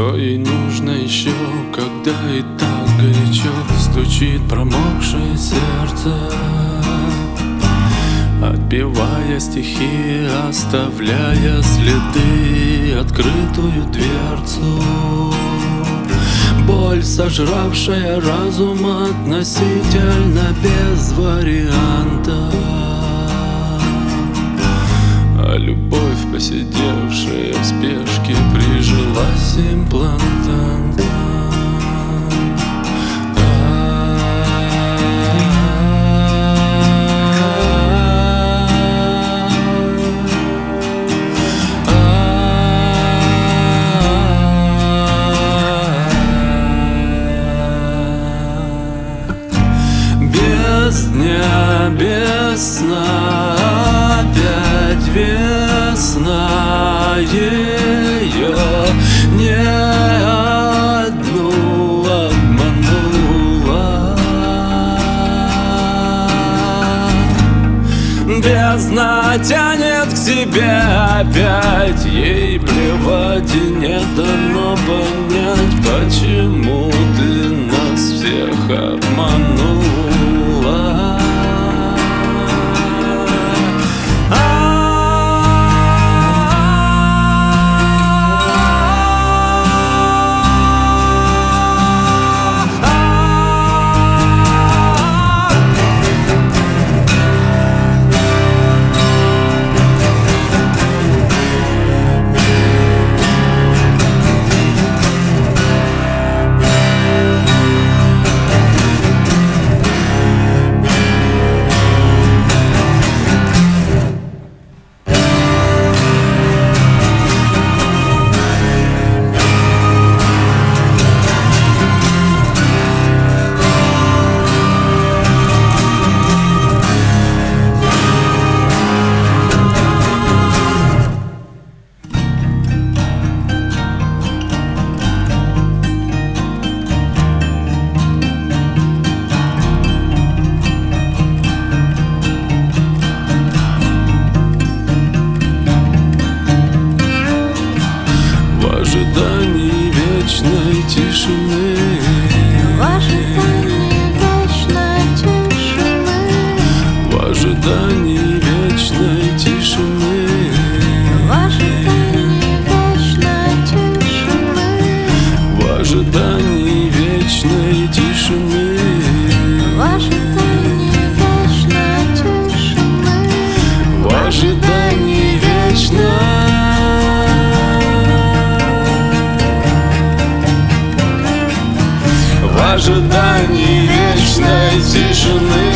Что ей нужно еще, когда и так горячо Стучит промокшее сердце. Отпевая стихи, оставляя следы Открытую дверцу. Боль, сожравшая разум относительно без варианта. А любовь, посидевшая в спешке, vai se. Бездна тянет к себе опять. Ей плевать и не дано понять Почему ты нас всех обманула вечной тишины В ожидании вечной тишины